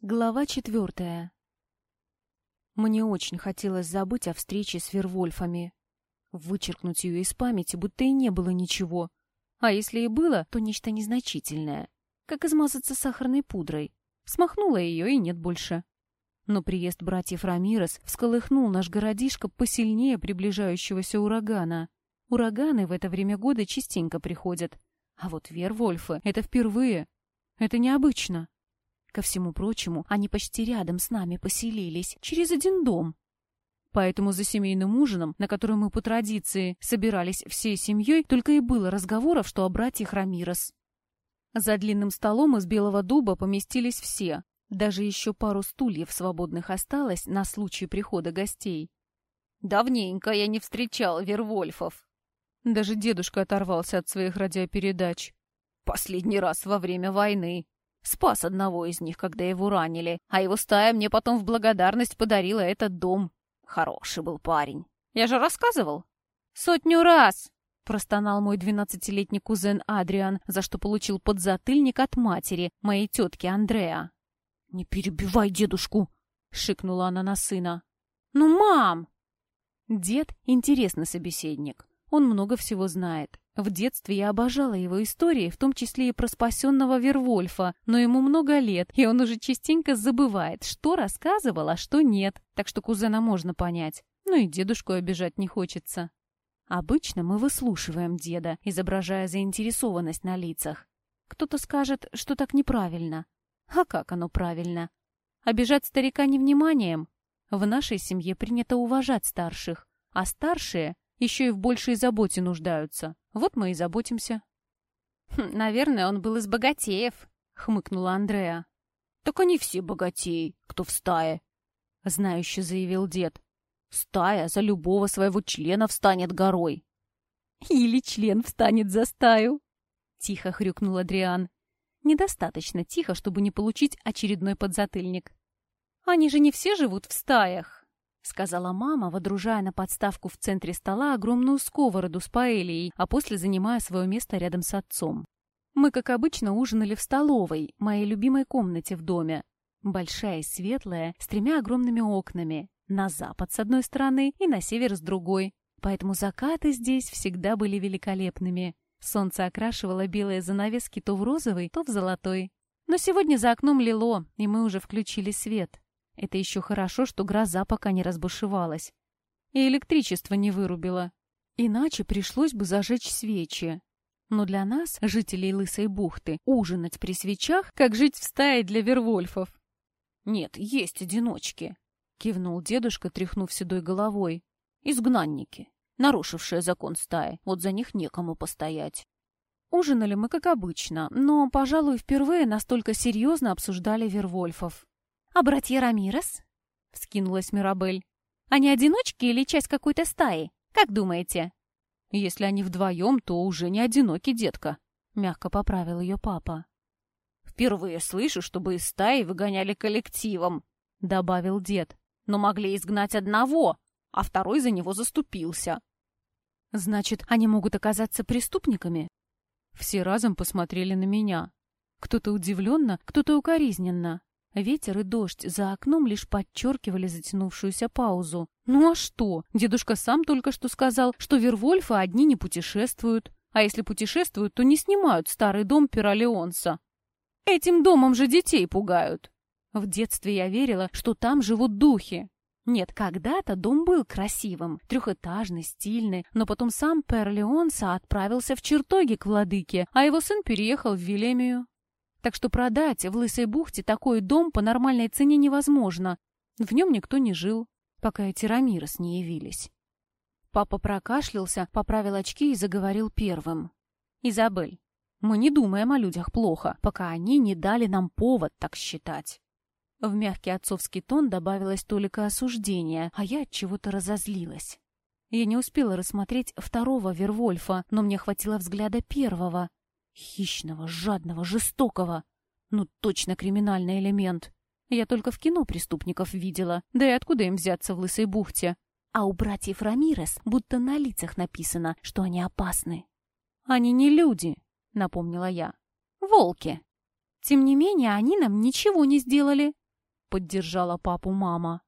Глава четвертая. Мне очень хотелось забыть о встрече с Вервольфами. Вычеркнуть ее из памяти, будто и не было ничего. А если и было, то нечто незначительное. Как измазаться сахарной пудрой. Смахнула ее, и нет больше. Но приезд братьев Рамирес всколыхнул наш городишко посильнее приближающегося урагана. Ураганы в это время года частенько приходят. А вот Вервольфы — это впервые. Это необычно. Ко всему прочему, они почти рядом с нами поселились, через один дом. Поэтому за семейным ужином, на котором мы по традиции собирались всей семьей, только и было разговоров, что о братьях Рамирос. За длинным столом из белого дуба поместились все. Даже еще пару стульев свободных осталось на случай прихода гостей. Давненько я не встречал Вервольфов. Даже дедушка оторвался от своих радиопередач. Последний раз во время войны. Спас одного из них, когда его ранили, а его стая мне потом в благодарность подарила этот дом. Хороший был парень. Я же рассказывал. Сотню раз! Простонал мой двенадцатилетний кузен Адриан, за что получил подзатыльник от матери, моей тетки Андреа. «Не перебивай дедушку!» — шикнула она на сына. «Ну, мам!» Дед — интересный собеседник. Он много всего знает. В детстве я обожала его истории, в том числе и про спасенного Вервольфа, но ему много лет, и он уже частенько забывает, что рассказывал, а что нет, так что кузена можно понять. Ну и дедушку обижать не хочется. Обычно мы выслушиваем деда, изображая заинтересованность на лицах. Кто-то скажет, что так неправильно. А как оно правильно? Обижать старика невниманием? В нашей семье принято уважать старших, а старшие еще и в большей заботе нуждаются. Вот мы и заботимся. Хм, «Наверное, он был из богатеев», — хмыкнула Андреа. «Так они все богатеи, кто в стае», — знающе заявил дед. «Стая за любого своего члена встанет горой». «Или член встанет за стаю», — тихо хрюкнул Адриан. Недостаточно тихо, чтобы не получить очередной подзатыльник. «Они же не все живут в стаях». — сказала мама, водружая на подставку в центре стола огромную сковороду с паэльей, а после занимая свое место рядом с отцом. Мы, как обычно, ужинали в столовой, моей любимой комнате в доме. Большая и светлая, с тремя огромными окнами. На запад с одной стороны и на север с другой. Поэтому закаты здесь всегда были великолепными. Солнце окрашивало белые занавески то в розовый, то в золотой. Но сегодня за окном лило, и мы уже включили свет. Это еще хорошо, что гроза пока не разбушевалась. И электричество не вырубило. Иначе пришлось бы зажечь свечи. Но для нас, жителей Лысой бухты, ужинать при свечах, как жить в стае для вервольфов. «Нет, есть одиночки», — кивнул дедушка, тряхнув седой головой. «Изгнанники, нарушившие закон стаи. Вот за них некому постоять». Ужинали мы, как обычно, но, пожалуй, впервые настолько серьезно обсуждали вервольфов. «А братья Рамирес?» — вскинулась Мирабель. «Они одиночки или часть какой-то стаи? Как думаете?» «Если они вдвоем, то уже не одиноки, детка», — мягко поправил ее папа. «Впервые слышу, чтобы из стаи выгоняли коллективом», — добавил дед. «Но могли изгнать одного, а второй за него заступился». «Значит, они могут оказаться преступниками?» Все разом посмотрели на меня. Кто-то удивленно, кто-то укоризненно. Ветер и дождь за окном лишь подчеркивали затянувшуюся паузу. Ну а что? Дедушка сам только что сказал, что Вервольфы одни не путешествуют. А если путешествуют, то не снимают старый дом Пиролеонса. Этим домом же детей пугают. В детстве я верила, что там живут духи. Нет, когда-то дом был красивым, трехэтажный, стильный, но потом сам Перлеонса отправился в чертоги к владыке, а его сын переехал в Вилемию. Так что продать в Лысой бухте такой дом по нормальной цене невозможно. В нем никто не жил, пока эти Рамирос не явились. Папа прокашлялся, поправил очки и заговорил первым. «Изабель, мы не думаем о людях плохо, пока они не дали нам повод так считать». В мягкий отцовский тон добавилось только осуждение, а я от чего-то разозлилась. Я не успела рассмотреть второго Вервольфа, но мне хватило взгляда первого, Хищного, жадного, жестокого. Ну, точно криминальный элемент. Я только в кино преступников видела. Да и откуда им взяться в Лысой бухте? А у братьев Рамирес будто на лицах написано, что они опасны. «Они не люди», — напомнила я. «Волки. Тем не менее, они нам ничего не сделали. — поддержала папу мама.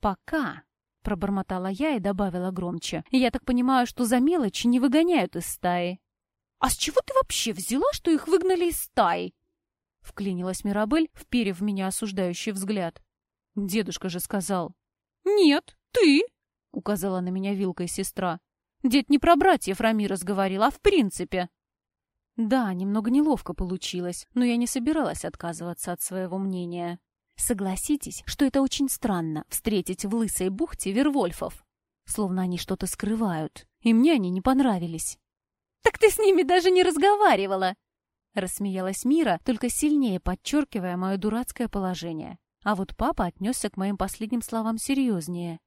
«Пока», — пробормотала я и добавила громче. «Я так понимаю, что за мелочи не выгоняют из стаи». «А с чего ты вообще взяла, что их выгнали из стаи?» Вклинилась Мирабель, вперев в меня осуждающий взгляд. Дедушка же сказал. «Нет, ты!» — указала на меня вилкой сестра. «Дед не про братьев Рамирос говорил, а в принципе». Да, немного неловко получилось, но я не собиралась отказываться от своего мнения. Согласитесь, что это очень странно — встретить в Лысой бухте Вервольфов. Словно они что-то скрывают, и мне они не понравились. «Так ты с ними даже не разговаривала!» Рассмеялась Мира, только сильнее подчеркивая мое дурацкое положение. А вот папа отнесся к моим последним словам серьезнее.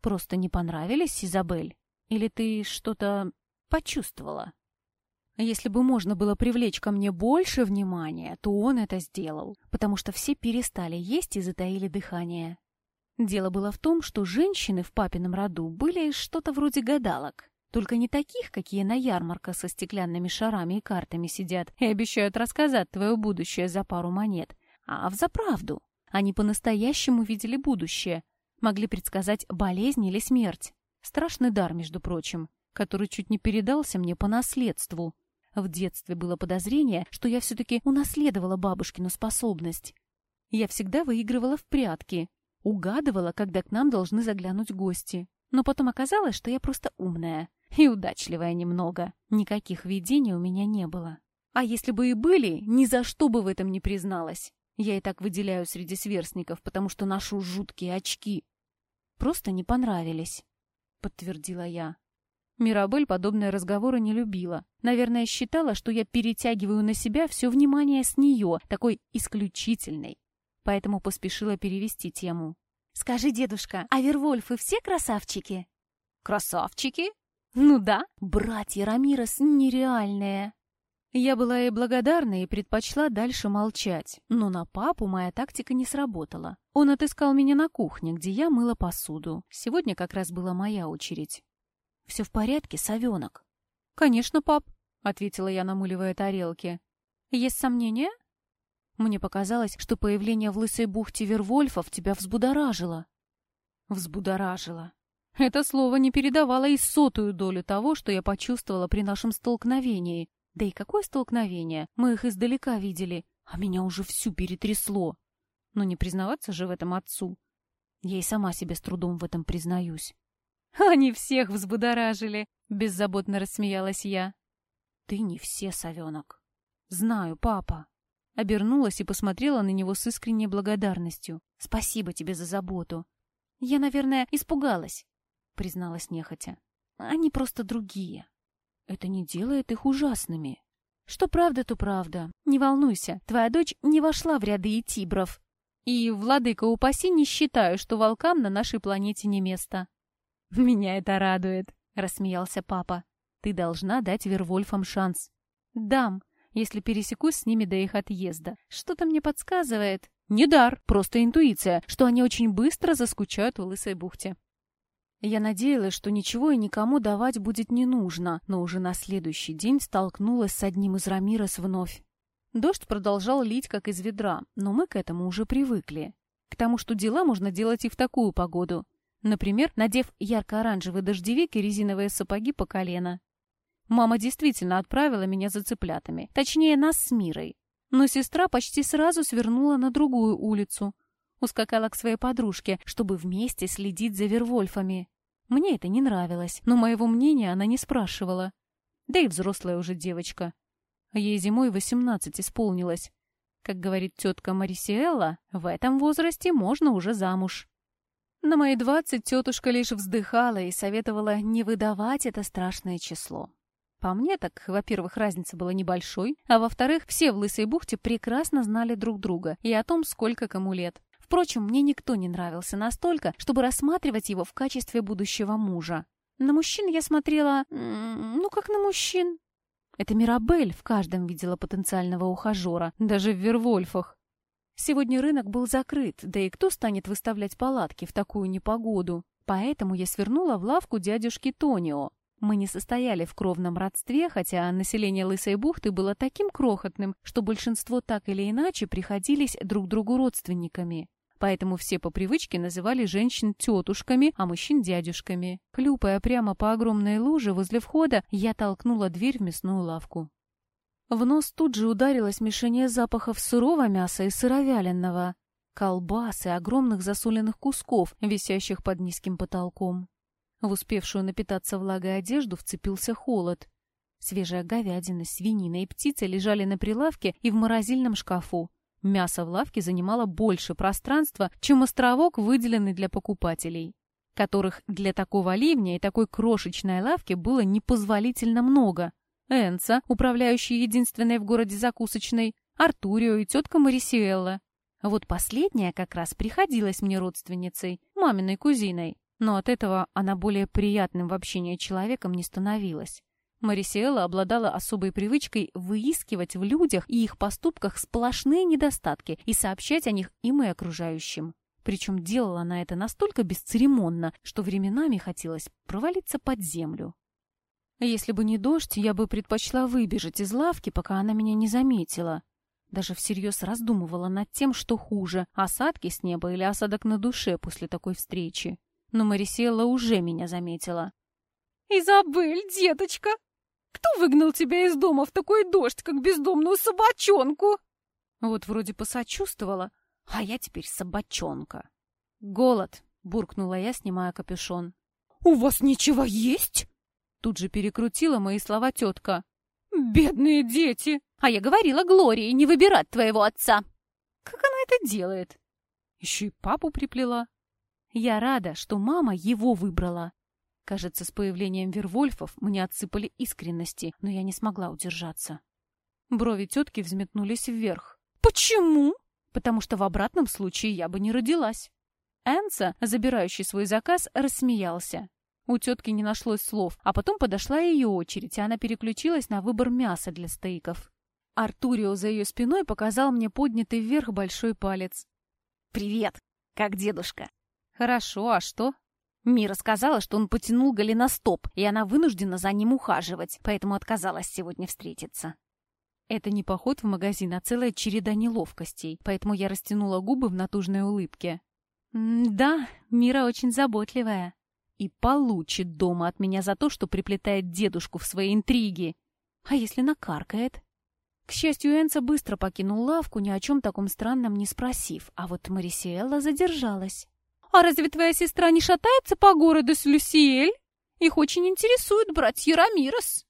«Просто не понравились, Изабель? Или ты что-то почувствовала?» Если бы можно было привлечь ко мне больше внимания, то он это сделал, потому что все перестали есть и затаили дыхание. Дело было в том, что женщины в папином роду были что-то вроде гадалок. Только не таких, какие на ярмарках со стеклянными шарами и картами сидят и обещают рассказать твое будущее за пару монет, а в заправду. Они по-настоящему видели будущее, могли предсказать болезнь или смерть. Страшный дар, между прочим, который чуть не передался мне по наследству. В детстве было подозрение, что я все-таки унаследовала бабушкину способность. Я всегда выигрывала в прятки, угадывала, когда к нам должны заглянуть гости. Но потом оказалось, что я просто умная и удачливая немного. Никаких видений у меня не было. А если бы и были, ни за что бы в этом не призналась. Я и так выделяю среди сверстников, потому что ношу жуткие очки. Просто не понравились, — подтвердила я. Мирабель подобные разговоры не любила. Наверное, считала, что я перетягиваю на себя все внимание с нее, такой исключительной. Поэтому поспешила перевести тему. «Скажи, дедушка, а Вервольфы все красавчики?» «Красавчики?» «Ну да, братья Рамирос нереальные». Я была ей благодарна и предпочла дальше молчать, но на папу моя тактика не сработала. Он отыскал меня на кухне, где я мыла посуду. Сегодня как раз была моя очередь. «Все в порядке, совенок?» «Конечно, пап», — ответила я, намыливая тарелки. «Есть сомнения?» Мне показалось, что появление в Лысой бухте Вервольфов тебя взбудоражило. Взбудоражило. Это слово не передавало и сотую долю того, что я почувствовала при нашем столкновении. Да и какое столкновение? Мы их издалека видели, а меня уже всю перетрясло. Но не признаваться же в этом отцу. Я и сама себе с трудом в этом признаюсь. «Они всех взбудоражили!» — беззаботно рассмеялась я. «Ты не все, совенок. Знаю, папа». Обернулась и посмотрела на него с искренней благодарностью. «Спасибо тебе за заботу. Я, наверное, испугалась», — призналась нехотя. «Они просто другие. Это не делает их ужасными. Что правда, то правда. Не волнуйся, твоя дочь не вошла в ряды тибров. И, владыка упаси, не считаю, что волкам на нашей планете не место». «Меня это радует», — рассмеялся папа. «Ты должна дать Вервольфам шанс». «Дам, если пересекусь с ними до их отъезда. Что-то мне подсказывает...» «Не дар, просто интуиция, что они очень быстро заскучают в Лысой бухте». Я надеялась, что ничего и никому давать будет не нужно, но уже на следующий день столкнулась с одним из Рамирос вновь. Дождь продолжал лить, как из ведра, но мы к этому уже привыкли. К тому, что дела можно делать и в такую погоду. Например, надев ярко-оранжевый дождевик и резиновые сапоги по колено. Мама действительно отправила меня за цыплятами, точнее, нас с Мирой. Но сестра почти сразу свернула на другую улицу. Ускакала к своей подружке, чтобы вместе следить за Вервольфами. Мне это не нравилось, но моего мнения она не спрашивала. Да и взрослая уже девочка. Ей зимой восемнадцать исполнилось. Как говорит тетка Марисиэлла, в этом возрасте можно уже замуж. На мои двадцать тетушка лишь вздыхала и советовала не выдавать это страшное число. По мне так, во-первых, разница была небольшой, а во-вторых, все в Лысой бухте прекрасно знали друг друга и о том, сколько кому лет. Впрочем, мне никто не нравился настолько, чтобы рассматривать его в качестве будущего мужа. На мужчин я смотрела... ну, как на мужчин. Это Мирабель в каждом видела потенциального ухажера, даже в Вервольфах. Сегодня рынок был закрыт, да и кто станет выставлять палатки в такую непогоду? Поэтому я свернула в лавку дядюшки Тонио. Мы не состояли в кровном родстве, хотя население Лысой бухты было таким крохотным, что большинство так или иначе приходились друг другу родственниками. Поэтому все по привычке называли женщин тетушками, а мужчин дядюшками. Хлюпая прямо по огромной луже возле входа, я толкнула дверь в мясную лавку. В нос тут же ударилось мешание запахов сырого мяса и сыровяленного, колбас и огромных засоленных кусков, висящих под низким потолком. В успевшую напитаться влагой одежду вцепился холод. Свежая говядина, свинина и птица лежали на прилавке и в морозильном шкафу. Мясо в лавке занимало больше пространства, чем островок, выделенный для покупателей, которых для такого ливня и такой крошечной лавки было непозволительно много. Энца, управляющий единственной в городе закусочной, Артурио и тетка Марисиэлла. Вот последняя как раз приходилась мне родственницей, маминой кузиной, но от этого она более приятным в общении человеком не становилась. Марисиэла обладала особой привычкой выискивать в людях и их поступках сплошные недостатки и сообщать о них им и окружающим. Причем делала она это настолько бесцеремонно, что временами хотелось провалиться под землю. Если бы не дождь, я бы предпочла выбежать из лавки, пока она меня не заметила. Даже всерьез раздумывала над тем, что хуже — осадки с неба или осадок на душе после такой встречи. Но Марисела уже меня заметила. «Изабель, деточка, кто выгнал тебя из дома в такой дождь, как бездомную собачонку?» Вот вроде посочувствовала, а я теперь собачонка. «Голод!» — буркнула я, снимая капюшон. «У вас ничего есть?» Тут же перекрутила мои слова тетка. «Бедные дети! А я говорила Глории не выбирать твоего отца!» «Как она это делает?» Еще и папу приплела. Я рада, что мама его выбрала. Кажется, с появлением Вервольфов мне отсыпали искренности, но я не смогла удержаться. Брови тетки взметнулись вверх. «Почему?» «Потому что в обратном случае я бы не родилась». Энса, забирающий свой заказ, рассмеялся. У тетки не нашлось слов, а потом подошла ее очередь, и она переключилась на выбор мяса для стейков. Артурио за ее спиной показал мне поднятый вверх большой палец. «Привет! Как дедушка?» «Хорошо, а что?» Мира сказала, что он потянул голеностоп, и она вынуждена за ним ухаживать, поэтому отказалась сегодня встретиться. Это не поход в магазин, а целая череда неловкостей, поэтому я растянула губы в натужной улыбке. «Да, Мира очень заботливая», и получит дома от меня за то, что приплетает дедушку в свои интриги. А если накаркает? К счастью, Энца быстро покинул лавку, ни о чем таком странном не спросив, а вот Марисиэлла задержалась. «А разве твоя сестра не шатается по городу с Люсиэль? Их очень интересует братья Рамирос».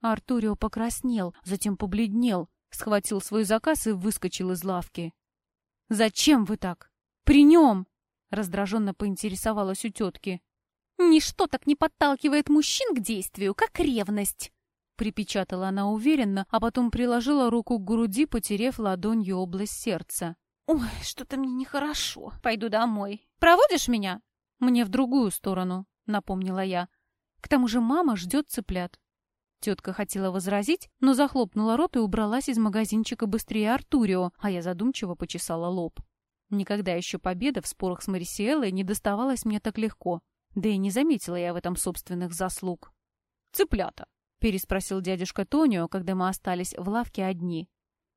Артурио покраснел, затем побледнел, схватил свой заказ и выскочил из лавки. «Зачем вы так? При нем!» Раздраженно поинтересовалась у тетки. «Ничто так не подталкивает мужчин к действию, как ревность!» Припечатала она уверенно, а потом приложила руку к груди, потерев ладонью область сердца. «Ой, что-то мне нехорошо. Пойду домой. Проводишь меня?» «Мне в другую сторону», — напомнила я. «К тому же мама ждет цыплят». Тетка хотела возразить, но захлопнула рот и убралась из магазинчика быстрее Артурио, а я задумчиво почесала лоб. Никогда еще победа в спорах с Марисиэлой не доставалась мне так легко. Да и не заметила я в этом собственных заслуг. «Цыплята!» — переспросил дядюшка Тонио, когда мы остались в лавке одни.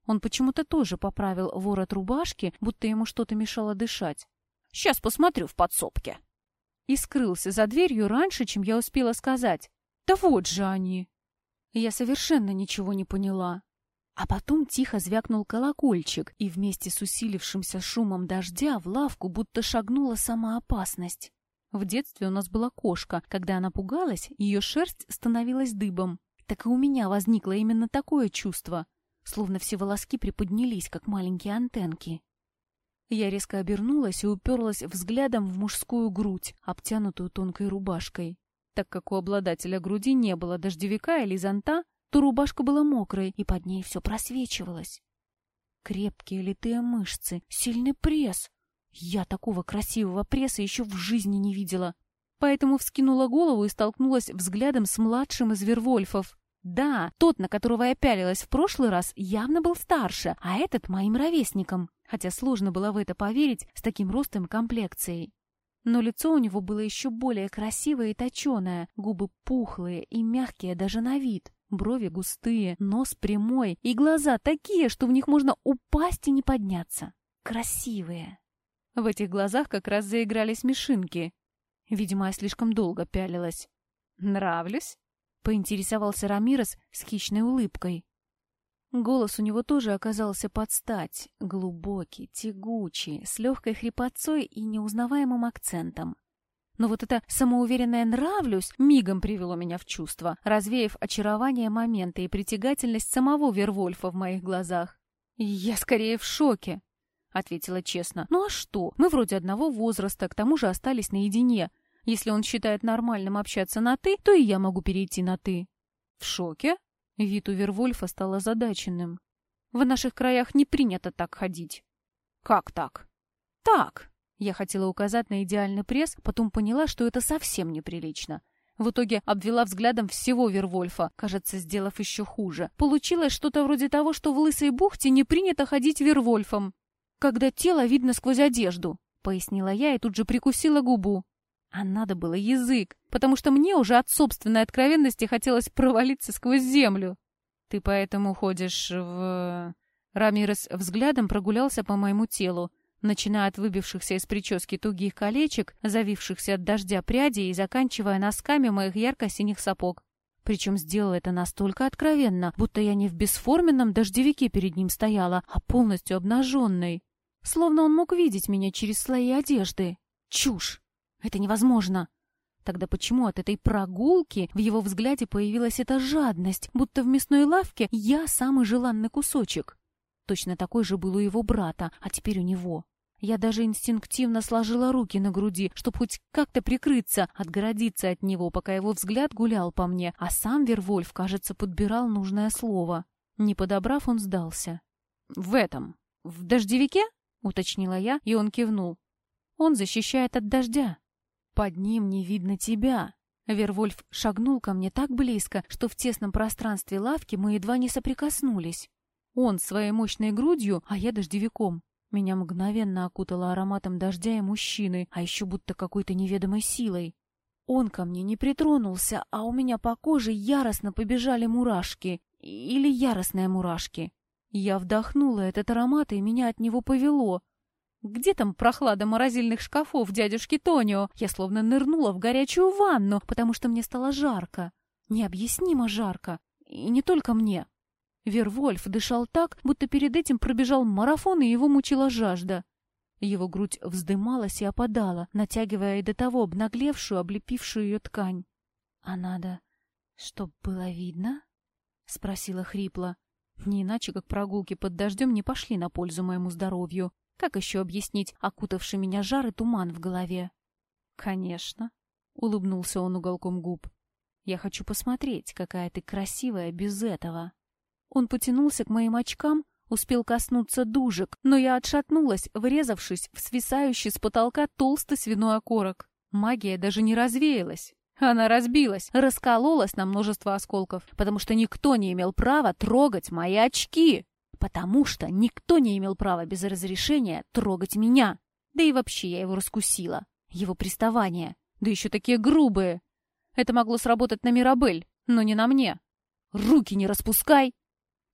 Он почему-то тоже поправил ворот рубашки, будто ему что-то мешало дышать. «Сейчас посмотрю в подсобке». И скрылся за дверью раньше, чем я успела сказать. «Да вот же они!» Я совершенно ничего не поняла. А потом тихо звякнул колокольчик, и вместе с усилившимся шумом дождя в лавку будто шагнула сама опасность. В детстве у нас была кошка. Когда она пугалась, ее шерсть становилась дыбом. Так и у меня возникло именно такое чувство, словно все волоски приподнялись, как маленькие антенки. Я резко обернулась и уперлась взглядом в мужскую грудь, обтянутую тонкой рубашкой. Так как у обладателя груди не было дождевика или зонта, то рубашка была мокрой, и под ней все просвечивалось. Крепкие литые мышцы, сильный пресс, я такого красивого пресса еще в жизни не видела. Поэтому вскинула голову и столкнулась взглядом с младшим из Вервольфов. Да, тот, на которого я пялилась в прошлый раз, явно был старше, а этот моим ровесником. Хотя сложно было в это поверить с таким ростом и комплекцией. Но лицо у него было еще более красивое и точеное, губы пухлые и мягкие даже на вид, брови густые, нос прямой и глаза такие, что в них можно упасть и не подняться. Красивые. В этих глазах как раз заиграли смешинки. Видимо, я слишком долго пялилась. «Нравлюсь?» — поинтересовался Рамирес с хищной улыбкой. Голос у него тоже оказался под стать, глубокий, тягучий, с легкой хрипотцой и неузнаваемым акцентом. Но вот это самоуверенное «нравлюсь» мигом привело меня в чувство, развеяв очарование момента и притягательность самого Вервольфа в моих глазах. «Я скорее в шоке», — ответила честно. «Ну а что? Мы вроде одного возраста, к тому же остались наедине. Если он считает нормальным общаться на «ты», то и я могу перейти на «ты». «В шоке?» Вид у Вервольфа стал озадаченным. «В наших краях не принято так ходить». «Как так?» «Так!» Я хотела указать на идеальный пресс, потом поняла, что это совсем неприлично. В итоге обвела взглядом всего Вервольфа, кажется, сделав еще хуже. Получилось что-то вроде того, что в Лысой бухте не принято ходить Вервольфом. «Когда тело видно сквозь одежду», — пояснила я и тут же прикусила губу. А надо было язык, потому что мне уже от собственной откровенности хотелось провалиться сквозь землю. Ты поэтому ходишь в... Рамирес взглядом прогулялся по моему телу, начиная от выбившихся из прически тугих колечек, завившихся от дождя прядей и заканчивая носками моих ярко-синих сапог. Причем сделал это настолько откровенно, будто я не в бесформенном дождевике перед ним стояла, а полностью обнаженной. Словно он мог видеть меня через слои одежды. Чушь! Это невозможно. Тогда почему от этой прогулки в его взгляде появилась эта жадность, будто в мясной лавке я самый желанный кусочек? Точно такой же был у его брата, а теперь у него. Я даже инстинктивно сложила руки на груди, чтобы хоть как-то прикрыться, отгородиться от него, пока его взгляд гулял по мне, а сам Вервольф, кажется, подбирал нужное слово. Не подобрав, он сдался. «В этом? В дождевике?» — уточнила я, и он кивнул. «Он защищает от дождя». Под ним не видно тебя. Вервольф шагнул ко мне так близко, что в тесном пространстве лавки мы едва не соприкоснулись. Он своей мощной грудью, а я дождевиком. Меня мгновенно окутало ароматом дождя и мужчины, а еще будто какой-то неведомой силой. Он ко мне не притронулся, а у меня по коже яростно побежали мурашки. Или яростные мурашки. Я вдохнула этот аромат, и меня от него повело. Где там прохлада морозильных шкафов дядюшки Тонио? Я словно нырнула в горячую ванну, потому что мне стало жарко. Необъяснимо жарко. И не только мне. Вервольф дышал так, будто перед этим пробежал марафон, и его мучила жажда. Его грудь вздымалась и опадала, натягивая и до того обнаглевшую, облепившую ее ткань. — А надо, чтоб было видно? — спросила хрипло. Не иначе, как прогулки под дождем не пошли на пользу моему здоровью. Как еще объяснить окутавший меня жар и туман в голове? «Конечно», — улыбнулся он уголком губ. «Я хочу посмотреть, какая ты красивая без этого». Он потянулся к моим очкам, успел коснуться дужек, но я отшатнулась, врезавшись в свисающий с потолка толстый свиной окорок. Магия даже не развеялась. Она разбилась, раскололась на множество осколков, потому что никто не имел права трогать мои очки потому что никто не имел права без разрешения трогать меня. Да и вообще я его раскусила. Его приставания, да еще такие грубые. Это могло сработать на Мирабель, но не на мне. «Руки не распускай!»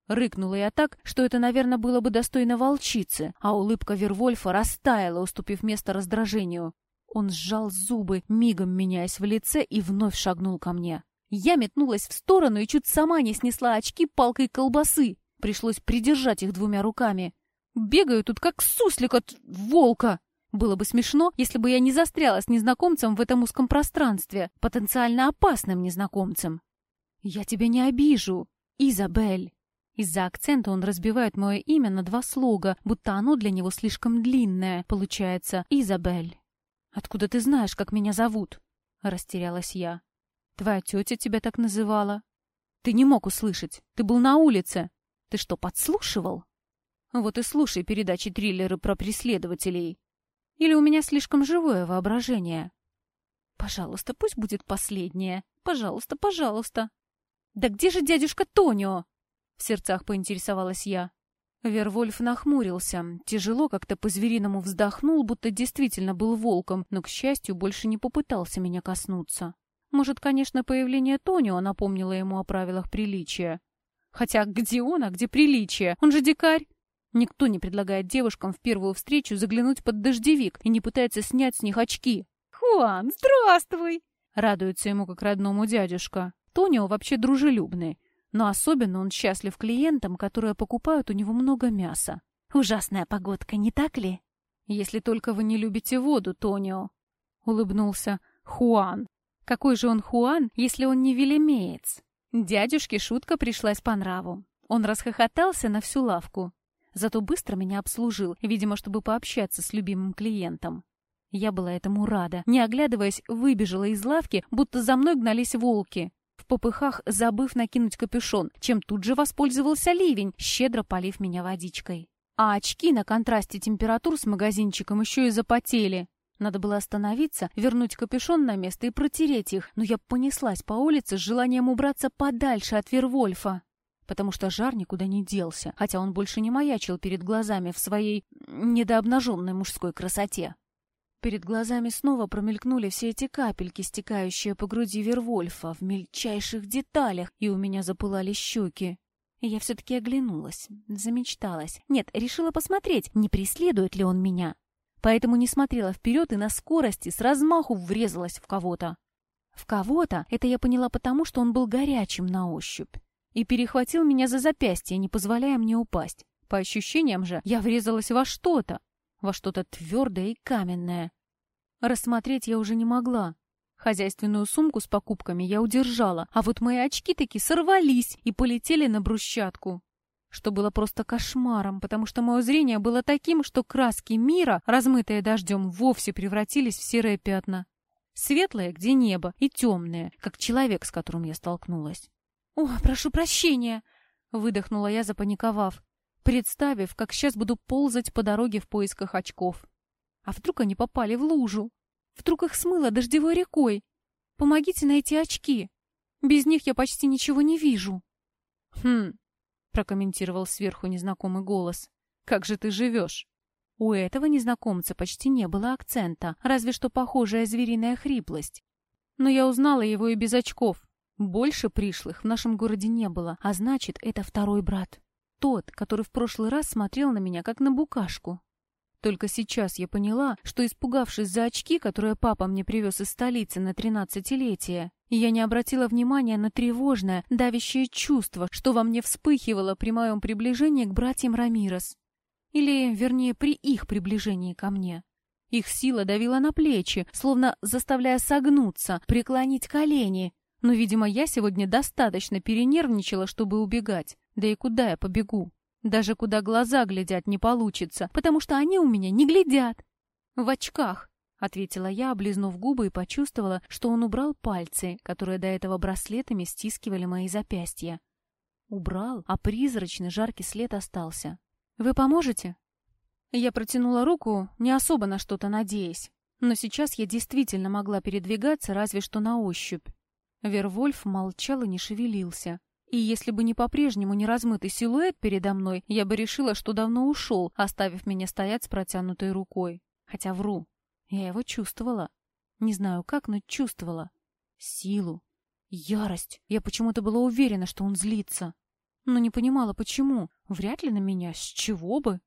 Рыкнула я так, что это, наверное, было бы достойно волчицы, а улыбка Вервольфа растаяла, уступив место раздражению. Он сжал зубы, мигом меняясь в лице, и вновь шагнул ко мне. Я метнулась в сторону и чуть сама не снесла очки палкой колбасы. Пришлось придержать их двумя руками. Бегаю тут как суслик от волка. Было бы смешно, если бы я не застряла с незнакомцем в этом узком пространстве, потенциально опасным незнакомцем. «Я тебя не обижу, Изабель!» Из-за акцента он разбивает мое имя на два слога, будто оно для него слишком длинное, получается «Изабель». «Откуда ты знаешь, как меня зовут?» — растерялась я. «Твоя тетя тебя так называла?» «Ты не мог услышать. Ты был на улице. Ты что, подслушивал? Вот и слушай передачи-триллеры про преследователей. Или у меня слишком живое воображение? Пожалуйста, пусть будет последнее. Пожалуйста, пожалуйста. Да где же дядюшка Тонио? В сердцах поинтересовалась я. Вервольф нахмурился, тяжело как-то по-звериному вздохнул, будто действительно был волком, но, к счастью, больше не попытался меня коснуться. Может, конечно, появление Тонио напомнило ему о правилах приличия. Хотя где он, а где приличие? Он же дикарь. Никто не предлагает девушкам в первую встречу заглянуть под дождевик и не пытается снять с них очки. «Хуан, здравствуй!» Радуется ему как родному дядюшка. Тонио вообще дружелюбный, но особенно он счастлив клиентам, которые покупают у него много мяса. «Ужасная погодка, не так ли?» «Если только вы не любите воду, Тонио», — улыбнулся Хуан. «Какой же он Хуан, если он не велемеец?» Дядюшке шутка пришлась по нраву. Он расхохотался на всю лавку. Зато быстро меня обслужил, видимо, чтобы пообщаться с любимым клиентом. Я была этому рада. Не оглядываясь, выбежала из лавки, будто за мной гнались волки. В попыхах забыв накинуть капюшон, чем тут же воспользовался ливень, щедро полив меня водичкой. А очки на контрасте температур с магазинчиком еще и запотели. Надо было остановиться, вернуть капюшон на место и протереть их, но я понеслась по улице с желанием убраться подальше от Вервольфа, потому что жар никуда не делся, хотя он больше не маячил перед глазами в своей недообнаженной мужской красоте. Перед глазами снова промелькнули все эти капельки, стекающие по груди Вервольфа, в мельчайших деталях, и у меня запылали щеки. И я все-таки оглянулась, замечталась. Нет, решила посмотреть, не преследует ли он меня поэтому не смотрела вперед и на скорости с размаху врезалась в кого-то. В кого-то это я поняла потому, что он был горячим на ощупь и перехватил меня за запястье, не позволяя мне упасть. По ощущениям же, я врезалась во что-то, во что-то твердое и каменное. Рассмотреть я уже не могла. Хозяйственную сумку с покупками я удержала, а вот мои очки таки сорвались и полетели на брусчатку что было просто кошмаром, потому что мое зрение было таким, что краски мира, размытые дождем, вовсе превратились в серые пятна. Светлые, где небо, и темные, как человек, с которым я столкнулась. «О, прошу прощения!» — выдохнула я, запаниковав, представив, как сейчас буду ползать по дороге в поисках очков. А вдруг они попали в лужу? Вдруг их смыло дождевой рекой? Помогите найти очки. Без них я почти ничего не вижу. Хм, прокомментировал сверху незнакомый голос. «Как же ты живешь?» У этого незнакомца почти не было акцента, разве что похожая звериная хриплость. Но я узнала его и без очков. Больше пришлых в нашем городе не было, а значит, это второй брат. Тот, который в прошлый раз смотрел на меня, как на букашку. Только сейчас я поняла, что, испугавшись за очки, которые папа мне привез из столицы на тринадцатилетие, я не обратила внимания на тревожное, давящее чувство, что во мне вспыхивало при моем приближении к братьям Рамирос. Или, вернее, при их приближении ко мне. Их сила давила на плечи, словно заставляя согнуться, преклонить колени. Но, видимо, я сегодня достаточно перенервничала, чтобы убегать. Да и куда я побегу? Даже куда глаза глядят не получится, потому что они у меня не глядят. В очках, — ответила я, облизнув губы и почувствовала, что он убрал пальцы, которые до этого браслетами стискивали мои запястья. Убрал, а призрачный жаркий след остался. «Вы поможете?» Я протянула руку, не особо на что-то надеясь. Но сейчас я действительно могла передвигаться разве что на ощупь. Вервольф молчал и не шевелился. И если бы не по-прежнему не размытый силуэт передо мной, я бы решила, что давно ушел, оставив меня стоять с протянутой рукой. Хотя вру. Я его чувствовала. Не знаю как, но чувствовала. Силу. Ярость. Я почему-то была уверена, что он злится. Но не понимала, почему. Вряд ли на меня. С чего бы?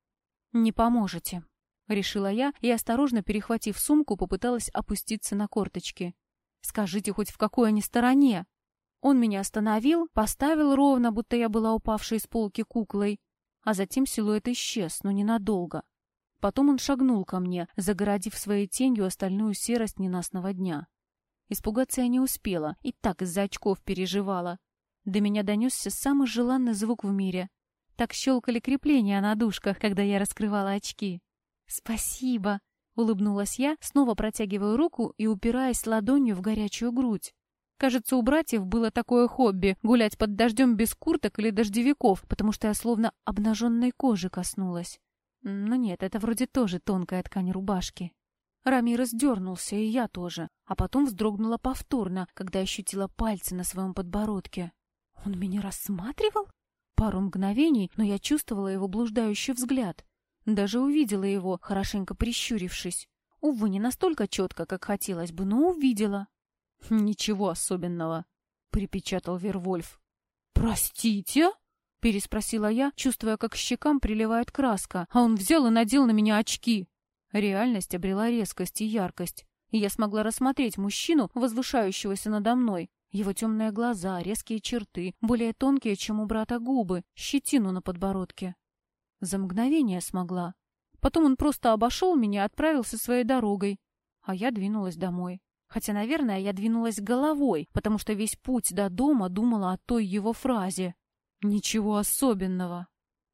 Не поможете. Решила я и, осторожно перехватив сумку, попыталась опуститься на корточки. Скажите хоть в какой они стороне. Он меня остановил, поставил ровно, будто я была упавшей с полки куклой, а затем силуэт исчез, но ненадолго. Потом он шагнул ко мне, загородив своей тенью остальную серость ненастного дня. Испугаться я не успела, и так из-за очков переживала. До меня донесся самый желанный звук в мире. Так щелкали крепления на дужках, когда я раскрывала очки. «Спасибо!» — улыбнулась я, снова протягивая руку и упираясь ладонью в горячую грудь. Кажется, у братьев было такое хобби — гулять под дождем без курток или дождевиков, потому что я словно обнаженной кожи коснулась. Но нет, это вроде тоже тонкая ткань рубашки. Рамирес дернулся, и я тоже, а потом вздрогнула повторно, когда ощутила пальцы на своем подбородке. Он меня рассматривал? Пару мгновений, но я чувствовала его блуждающий взгляд. Даже увидела его, хорошенько прищурившись. Увы, не настолько четко, как хотелось бы, но увидела. «Ничего особенного», — припечатал Вервольф. «Простите?» Переспросила я, чувствуя, как щекам приливает краска, а он взял и надел на меня очки. Реальность обрела резкость и яркость, и я смогла рассмотреть мужчину, возвышающегося надо мной. Его темные глаза, резкие черты, более тонкие, чем у брата губы, щетину на подбородке. За мгновение смогла. Потом он просто обошел меня и отправился своей дорогой, а я двинулась домой. Хотя, наверное, я двинулась головой, потому что весь путь до дома думала о той его фразе. Ничего особенного.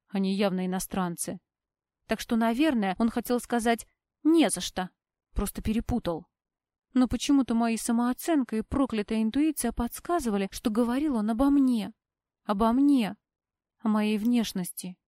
Они явно иностранцы. Так что, наверное, он хотел сказать «не за что». Просто перепутал. Но почему-то мои самооценка и проклятая интуиция подсказывали, что говорил он обо мне. Обо мне. О моей внешности.